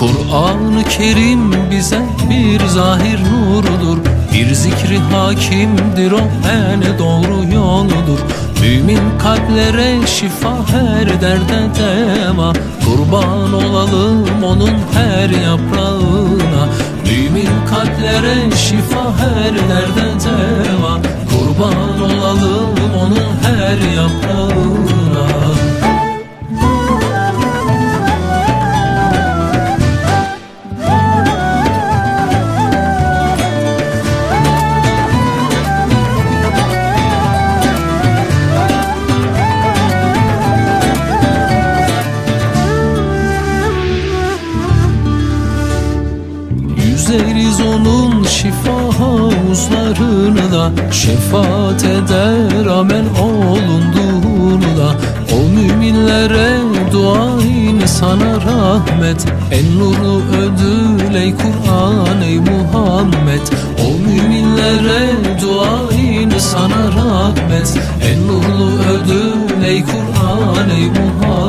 Kur'an-ı Kerim bize bir zahir nurudur Bir zikri hakimdir o en doğru yoludur. Mümin kalplere şifa her derde deva Kurban olalım onun her yaprağına. Mümin kalplere şifa her derde deva Kurban olalım onun her yaprağına Yüzeriz onun şifa havuzlarını da Şefaat eder amel olunduğunu da O müminlere dua sana rahmet. En nurlu ödül ey Kur'an ey Muhammed. O müminlere dua sana rahmet. En nurlu ödül ey Kur'an ey Muhammed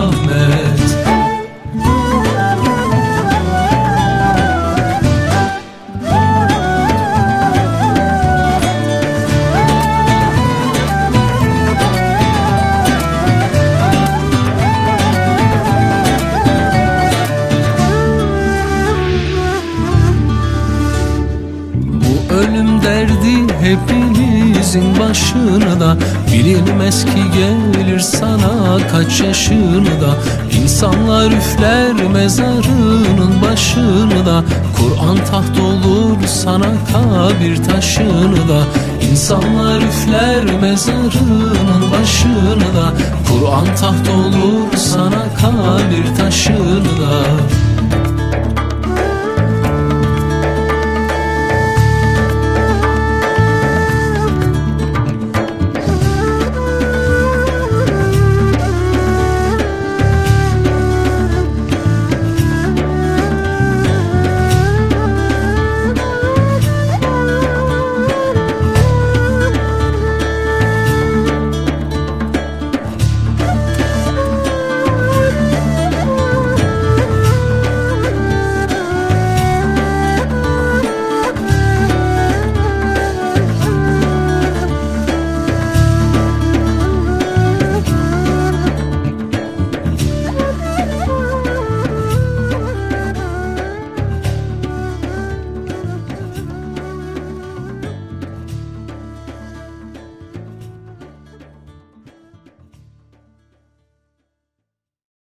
ölüm derdi hepimizin başına da. Bilinmez ki gelir sana kaç yaşını da. İnsanlar üfler mezarının başını da. Kur'an taht olur sana kabir taşını da. İnsanlar üfler mezarının başını da. Kur'an taht olur sana kabir taşını da